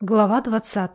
Глава 20.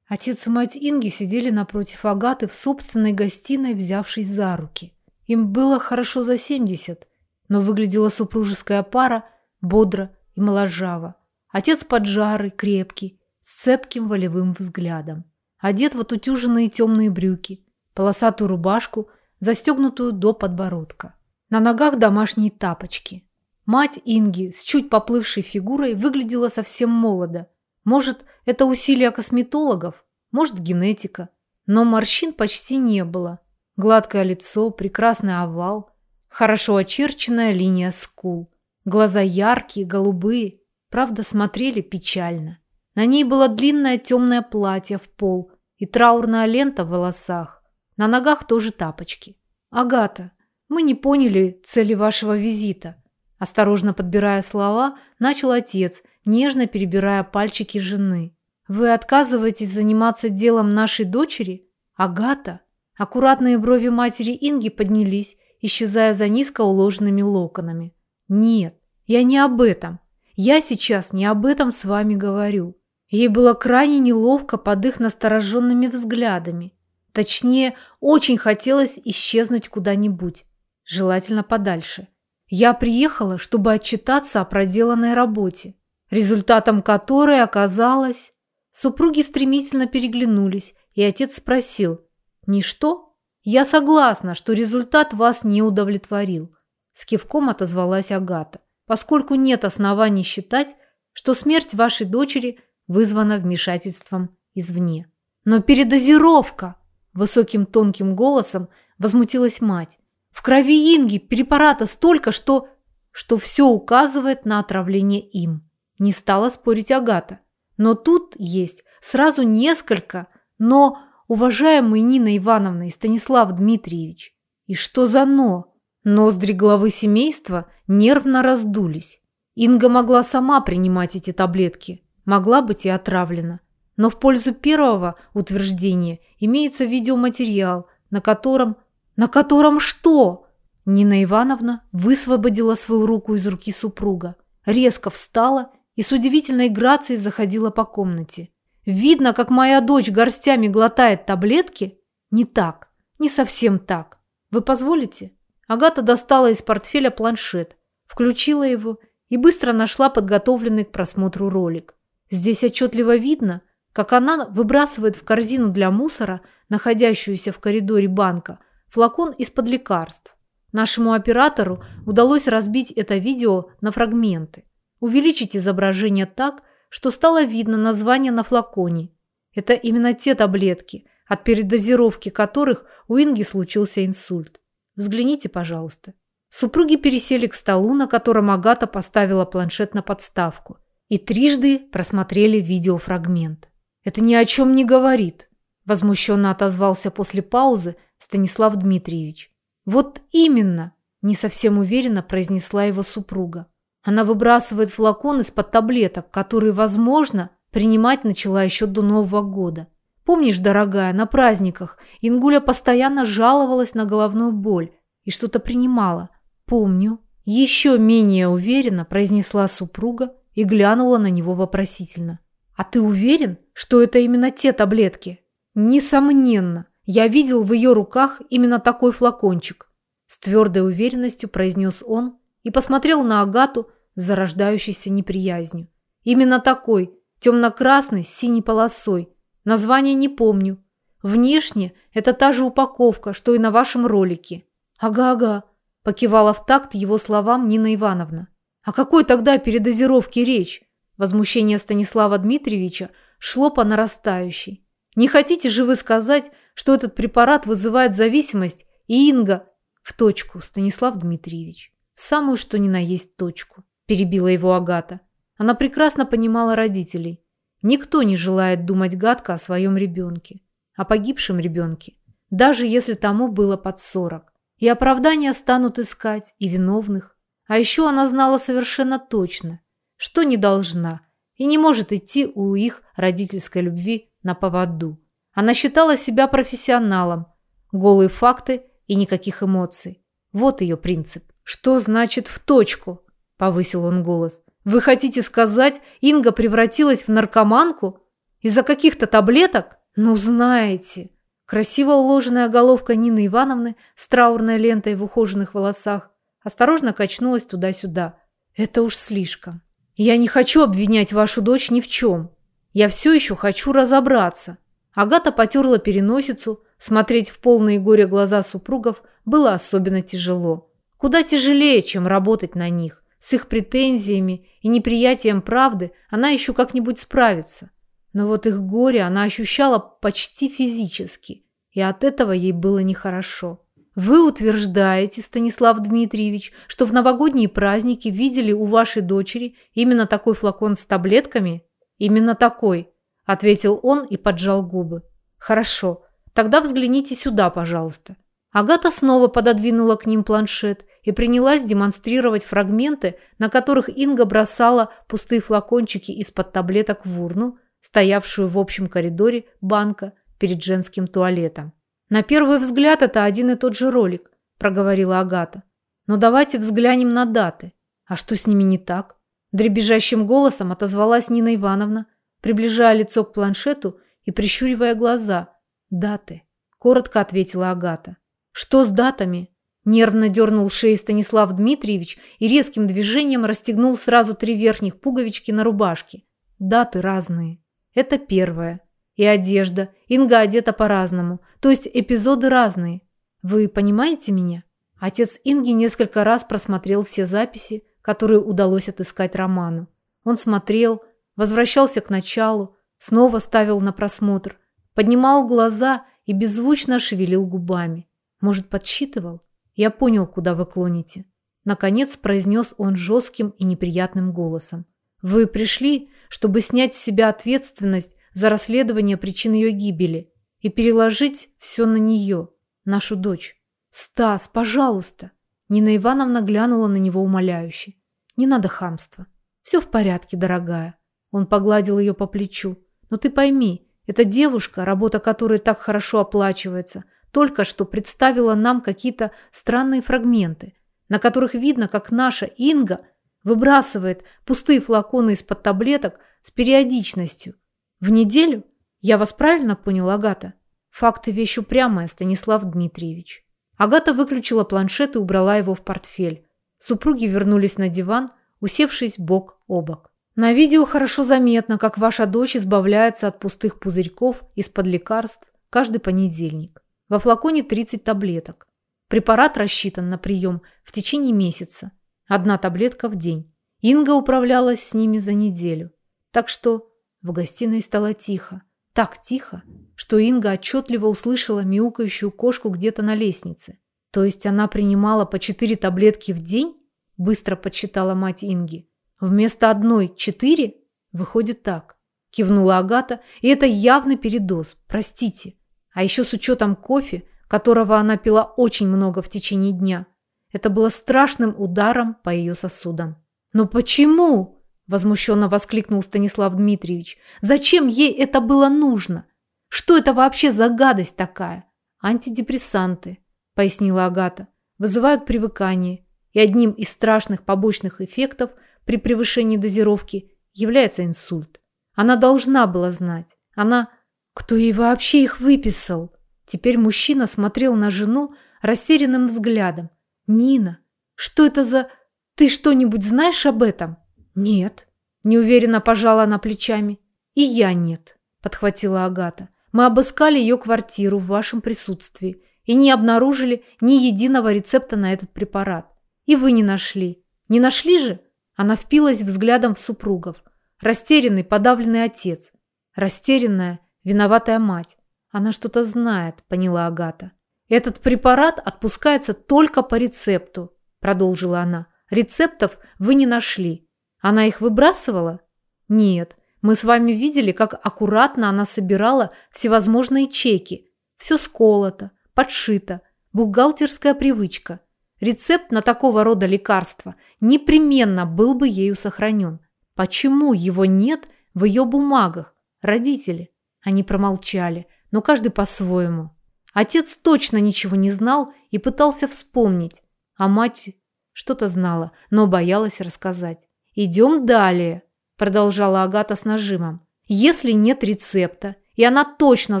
Отец и мать Инги сидели напротив Агаты в собственной гостиной, взявшись за руки. Им было хорошо за 70, но выглядела супружеская пара бодро и моложаво. Отец поджарый, крепкий, с цепким волевым взглядом. Одет в отутюженные темные брюки, полосатую рубашку, застегнутую до подбородка. На ногах домашние тапочки. Мать Инги с чуть поплывшей фигурой выглядела совсем молодо, может, это усилия косметологов, может, генетика. Но морщин почти не было. Гладкое лицо, прекрасный овал, хорошо очерченная линия скул. Глаза яркие, голубые, правда, смотрели печально. На ней было длинное темное платье в пол и траурная лента в волосах. На ногах тоже тапочки. «Агата, мы не поняли цели вашего визита», осторожно подбирая слова, начал отец нежно перебирая пальчики жены. «Вы отказываетесь заниматься делом нашей дочери? Агата?» Аккуратные брови матери Инги поднялись, исчезая за низко уложенными локонами. «Нет, я не об этом. Я сейчас не об этом с вами говорю». Ей было крайне неловко под их настороженными взглядами. Точнее, очень хотелось исчезнуть куда-нибудь, желательно подальше. Я приехала, чтобы отчитаться о проделанной работе результатом которой оказалось... Супруги стремительно переглянулись, и отец спросил. «Ничто? Я согласна, что результат вас не удовлетворил». С кивком отозвалась Агата, поскольку нет оснований считать, что смерть вашей дочери вызвана вмешательством извне. «Но передозировка!» – высоким тонким голосом возмутилась мать. «В крови Инги препарата столько, что...» что все указывает на отравление им. Не стала спорить Агата. Но тут есть сразу несколько, но, уважаемый Нина Ивановна и Станислав Дмитриевич. И что за «но»? Ноздри главы семейства нервно раздулись. Инга могла сама принимать эти таблетки, могла быть и отравлена. Но в пользу первого утверждения имеется видеоматериал, на котором... На котором что? Нина Ивановна высвободила свою руку из руки супруга, резко встала и с удивительной грацией заходила по комнате. Видно, как моя дочь горстями глотает таблетки? Не так, не совсем так. Вы позволите? Агата достала из портфеля планшет, включила его и быстро нашла подготовленный к просмотру ролик. Здесь отчетливо видно, как она выбрасывает в корзину для мусора, находящуюся в коридоре банка, флакон из-под лекарств. Нашему оператору удалось разбить это видео на фрагменты. Увеличить изображение так, что стало видно название на флаконе. Это именно те таблетки, от передозировки которых у Инги случился инсульт. Взгляните, пожалуйста. Супруги пересели к столу, на котором Агата поставила планшет на подставку, и трижды просмотрели видеофрагмент. «Это ни о чем не говорит», – возмущенно отозвался после паузы Станислав Дмитриевич. «Вот именно», – не совсем уверенно произнесла его супруга. Она выбрасывает флакон из-под таблеток, которые, возможно, принимать начала еще до Нового года. Помнишь, дорогая, на праздниках Ингуля постоянно жаловалась на головную боль и что-то принимала. Помню. Еще менее уверенно произнесла супруга и глянула на него вопросительно. А ты уверен, что это именно те таблетки? Несомненно. Я видел в ее руках именно такой флакончик. С твердой уверенностью произнес он, и посмотрел на Агату с зарождающейся неприязнью. Именно такой, темно-красный, с синей полосой. Название не помню. Внешне это та же упаковка, что и на вашем ролике. Ага-ага, покивала в такт его словам Нина Ивановна. О какой тогда передозировке речь? Возмущение Станислава Дмитриевича шло по нарастающей. Не хотите же вы сказать, что этот препарат вызывает зависимость, и Инга... В точку, Станислав Дмитриевич самую что ни на есть точку, перебила его Агата. Она прекрасно понимала родителей. Никто не желает думать гадко о своем ребенке, о погибшем ребенке, даже если тому было под сорок. И оправдания станут искать, и виновных. А еще она знала совершенно точно, что не должна и не может идти у их родительской любви на поводу. Она считала себя профессионалом, голые факты и никаких эмоций. Вот ее принцип. «Что значит «в точку»?» – повысил он голос. «Вы хотите сказать, Инга превратилась в наркоманку? Из-за каких-то таблеток? Ну, знаете. Красиво уложенная головка Нины Ивановны с траурной лентой в ухоженных волосах осторожно качнулась туда-сюда. Это уж слишком. Я не хочу обвинять вашу дочь ни в чем. Я все еще хочу разобраться. Агата потерла переносицу. Смотреть в полные горе глаза супругов было особенно тяжело. Куда тяжелее, чем работать на них. С их претензиями и неприятием правды она еще как-нибудь справится. Но вот их горе она ощущала почти физически, и от этого ей было нехорошо. Вы утверждаете, Станислав Дмитриевич, что в новогодние праздники видели у вашей дочери именно такой флакон с таблетками? Именно такой, ответил он и поджал губы. Хорошо, тогда взгляните сюда, пожалуйста. Агата снова пододвинула к ним планшет и принялась демонстрировать фрагменты, на которых Инга бросала пустые флакончики из-под таблеток в урну, стоявшую в общем коридоре банка перед женским туалетом. «На первый взгляд это один и тот же ролик», – проговорила Агата. «Но давайте взглянем на даты. А что с ними не так?» Дребезжащим голосом отозвалась Нина Ивановна, приближая лицо к планшету и прищуривая глаза. «Даты», – коротко ответила Агата. «Что с датами?» Нервно дернул шеи Станислав Дмитриевич и резким движением расстегнул сразу три верхних пуговички на рубашке. Даты разные. Это первое. И одежда. Инга одета по-разному. То есть эпизоды разные. Вы понимаете меня? Отец Инги несколько раз просмотрел все записи, которые удалось отыскать Роману. Он смотрел, возвращался к началу, снова ставил на просмотр, поднимал глаза и беззвучно шевелил губами. Может, подсчитывал? Я понял, куда вы клоните. Наконец произнес он жестким и неприятным голосом. Вы пришли, чтобы снять с себя ответственность за расследование причин ее гибели и переложить все на нее, нашу дочь. «Стас, пожалуйста!» Нина Ивановна глянула на него умоляюще. «Не надо хамства. Все в порядке, дорогая». Он погладил ее по плечу. «Но ты пойми, эта девушка, работа которой так хорошо оплачивается, только что представила нам какие-то странные фрагменты, на которых видно, как наша Инга Выбрасывает пустые флаконы из-под таблеток с периодичностью. В неделю? Я вас правильно понял, Агата? Факты вещь упрямая, Станислав Дмитриевич. Агата выключила планшет и убрала его в портфель. Супруги вернулись на диван, усевшись бок о бок. На видео хорошо заметно, как ваша дочь избавляется от пустых пузырьков из-под лекарств каждый понедельник. Во флаконе 30 таблеток. Препарат рассчитан на прием в течение месяца. Одна таблетка в день. Инга управлялась с ними за неделю. Так что в гостиной стало тихо. Так тихо, что Инга отчетливо услышала мяукающую кошку где-то на лестнице. То есть она принимала по четыре таблетки в день? Быстро подсчитала мать Инги. Вместо одной четыре? Выходит так. Кивнула Агата, и это явный передоз, простите. А еще с учетом кофе, которого она пила очень много в течение дня – это было страшным ударом по ее сосудам. «Но почему?» – возмущенно воскликнул Станислав Дмитриевич. «Зачем ей это было нужно? Что это вообще за гадость такая?» «Антидепрессанты», – пояснила Агата, – «вызывают привыкание, и одним из страшных побочных эффектов при превышении дозировки является инсульт. Она должна была знать. Она... Кто ей вообще их выписал?» Теперь мужчина смотрел на жену растерянным взглядом, «Нина, что это за... Ты что-нибудь знаешь об этом?» «Нет», – неуверенно пожала она плечами. «И я нет», – подхватила Агата. «Мы обыскали ее квартиру в вашем присутствии и не обнаружили ни единого рецепта на этот препарат. И вы не нашли. Не нашли же?» Она впилась взглядом в супругов. Растерянный, подавленный отец. Растерянная, виноватая мать. Она что-то знает, поняла Агата. «Этот препарат отпускается только по рецепту», – продолжила она. «Рецептов вы не нашли. Она их выбрасывала?» «Нет. Мы с вами видели, как аккуратно она собирала всевозможные чеки. Все сколото, подшито, бухгалтерская привычка. Рецепт на такого рода лекарства непременно был бы ею сохранен. Почему его нет в ее бумагах? Родители?» Они промолчали, но каждый по-своему. Отец точно ничего не знал и пытался вспомнить, а мать что-то знала, но боялась рассказать. «Идем далее», – продолжала Агата с нажимом. Если нет рецепта, и она точно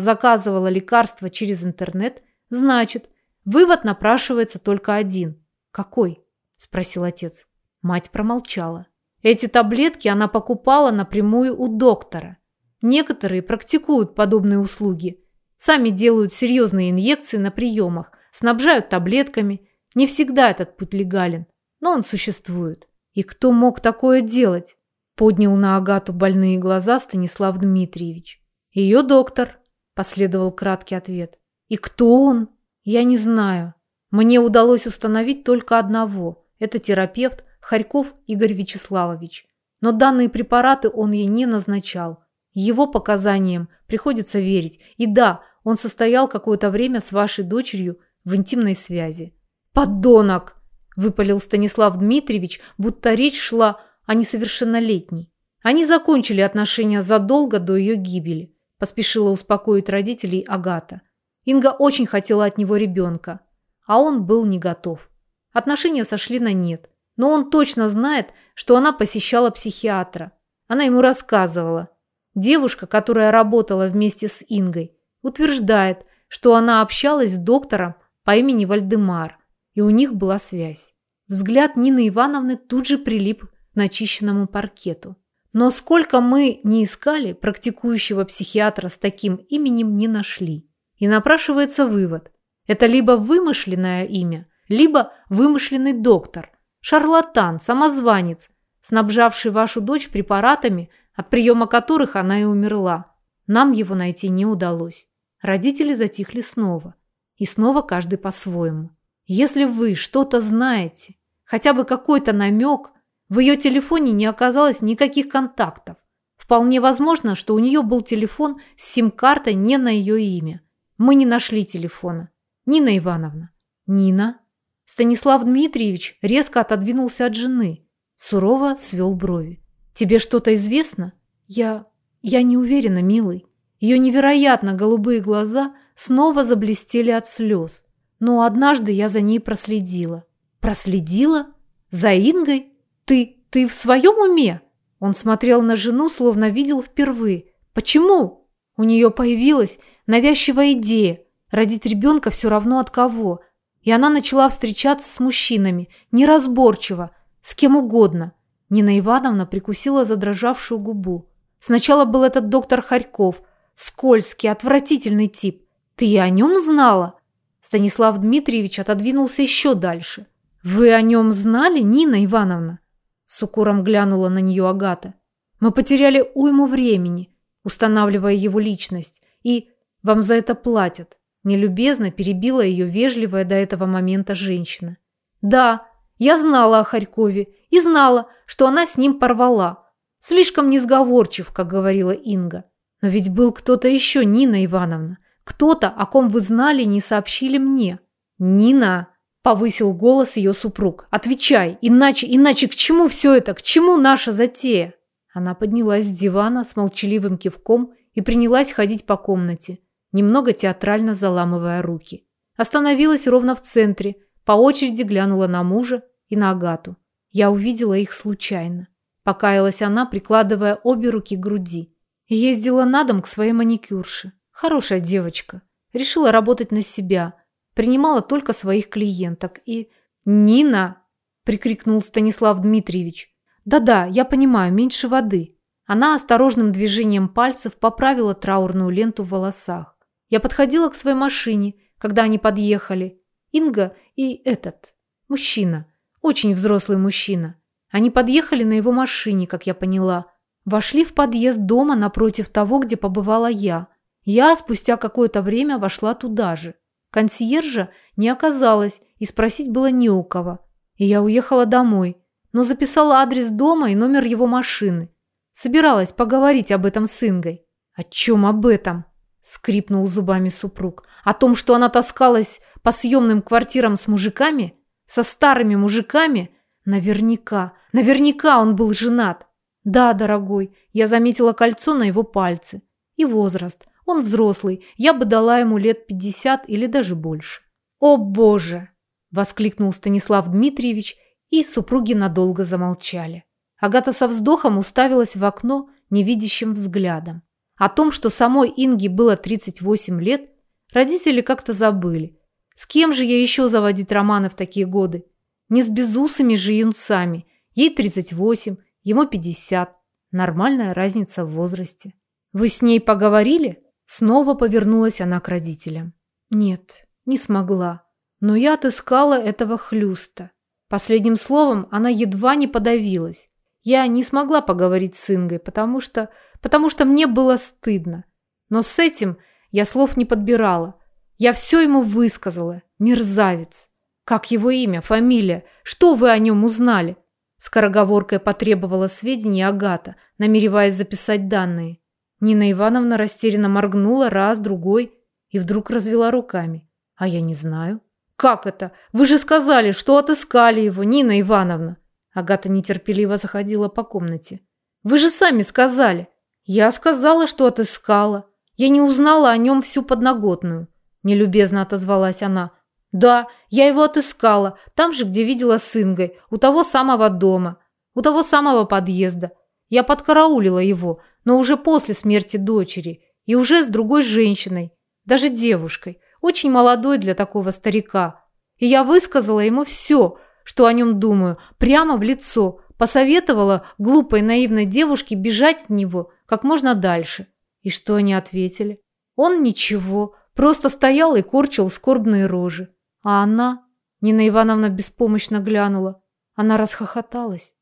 заказывала лекарство через интернет, значит, вывод напрашивается только один. «Какой?» – спросил отец. Мать промолчала. Эти таблетки она покупала напрямую у доктора. Некоторые практикуют подобные услуги. Сами делают серьезные инъекции на приемах, снабжают таблетками. Не всегда этот путь легален, но он существует. И кто мог такое делать? Поднял на Агату больные глаза Станислав Дмитриевич. Ее доктор, последовал краткий ответ. И кто он? Я не знаю. Мне удалось установить только одного. Это терапевт Харьков Игорь Вячеславович. Но данные препараты он ей не назначал. Его показаниям приходится верить. И да, он состоял какое-то время с вашей дочерью в интимной связи. «Подонок!» – выпалил Станислав Дмитриевич, будто речь шла о несовершеннолетней. Они закончили отношения задолго до ее гибели, поспешила успокоить родителей Агата. Инга очень хотела от него ребенка, а он был не готов. Отношения сошли на нет, но он точно знает, что она посещала психиатра. Она ему рассказывала. Девушка, которая работала вместе с Ингой, утверждает, что она общалась с доктором по имени Вальдемар, и у них была связь. Взгляд Нины Ивановны тут же прилип к начищенному паркету. Но сколько мы не искали, практикующего психиатра с таким именем не нашли. И напрашивается вывод. Это либо вымышленное имя, либо вымышленный доктор, шарлатан, самозванец, снабжавший вашу дочь препаратами, от приема которых она и умерла. Нам его найти не удалось. Родители затихли снова. И снова каждый по-своему. Если вы что-то знаете, хотя бы какой-то намек, в ее телефоне не оказалось никаких контактов. Вполне возможно, что у нее был телефон с сим-картой не на ее имя. Мы не нашли телефона. Нина Ивановна. Нина. Станислав Дмитриевич резко отодвинулся от жены. Сурово свел брови. Тебе что-то известно? Я... я не уверена, милый. Ее невероятно голубые глаза снова заблестели от слез. Но однажды я за ней проследила. Проследила? За Ингой? Ты... ты в своем уме? Он смотрел на жену, словно видел впервые. Почему? У нее появилась навязчивая идея родить ребенка все равно от кого. И она начала встречаться с мужчинами, неразборчиво, с кем угодно. Нина Ивановна прикусила задрожавшую губу. Сначала был этот доктор Харьков – Скользкий, отвратительный тип. Ты о нем знала?» Станислав Дмитриевич отодвинулся еще дальше. «Вы о нем знали, Нина Ивановна?» С укором глянула на нее Агата. «Мы потеряли уйму времени, устанавливая его личность, и вам за это платят». Нелюбезно перебила ее вежливая до этого момента женщина. «Да, я знала о Харькове и знала, что она с ним порвала. Слишком несговорчив, как говорила Инга. Но ведь был кто-то еще, Нина Ивановна. Кто-то, о ком вы знали, не сообщили мне. Нина, повысил голос ее супруг. Отвечай, иначе, иначе к чему все это? К чему наша затея? Она поднялась с дивана с молчаливым кивком и принялась ходить по комнате, немного театрально заламывая руки. Остановилась ровно в центре, по очереди глянула на мужа и на Агату. Я увидела их случайно. Покаялась она, прикладывая обе руки к груди. Ездила на дом к своей маникюрше. Хорошая девочка. Решила работать на себя. Принимала только своих клиенток. И... «Нина!» – прикрикнул Станислав Дмитриевич. «Да-да, я понимаю, меньше воды». Она осторожным движением пальцев поправила траурную ленту в волосах. Я подходила к своей машине, когда они подъехали. Инга и этот. Мужчина. Очень взрослый мужчина. Они подъехали на его машине, как я поняла. Вошли в подъезд дома напротив того, где побывала я. Я спустя какое-то время вошла туда же. Консьержа не оказалось, и спросить было не у кого. И я уехала домой, но записала адрес дома и номер его машины. Собиралась поговорить об этом с Ингой. «О чем об этом?» – скрипнул зубами супруг. «О том, что она таскалась по съемным квартирам с мужиками? Со старыми мужиками? Наверняка, наверняка он был женат. Да, дорогой, я заметила кольцо на его пальце. И возраст. Он взрослый, я бы дала ему лет пятьдесят или даже больше. О, боже! Воскликнул Станислав Дмитриевич, и супруги надолго замолчали. Агата со вздохом уставилась в окно, невидящим взглядом. О том, что самой Инге было 38 лет, родители как-то забыли. С кем же я еще заводить романы в такие годы? Не с безусыми же юнцами. Ей 38, ему 50. Нормальная разница в возрасте. Вы с ней поговорили? Снова повернулась она к родителям. Нет, не смогла. Но я отыскала этого хлюста. Последним словом она едва не подавилась. Я не смогла поговорить с Ингой, потому что... потому что мне было стыдно. Но с этим я слов не подбирала. Я все ему высказала. Мерзавец. Как его имя, фамилия? Что вы о нем узнали? Скороговоркой потребовала сведения Агата, намереваясь записать данные. Нина Ивановна растерянно моргнула раз, другой и вдруг развела руками. А я не знаю. Как это? Вы же сказали, что отыскали его, Нина Ивановна. Агата нетерпеливо заходила по комнате. Вы же сами сказали. Я сказала, что отыскала. Я не узнала о нем всю подноготную. Нелюбезно отозвалась она. Да, я его отыскала, там же, где видела с Ингой, у того самого дома, у того самого подъезда. Я подкараулила его, но уже после смерти дочери и уже с другой женщиной, даже девушкой, очень молодой для такого старика. И я высказала ему все, что о нем думаю, прямо в лицо, посоветовала глупой наивной девушке бежать от него как можно дальше. И что они ответили? Он ничего, просто стоял и корчил скорбные рожи. А она... Нина Ивановна беспомощно глянула. Она расхохоталась.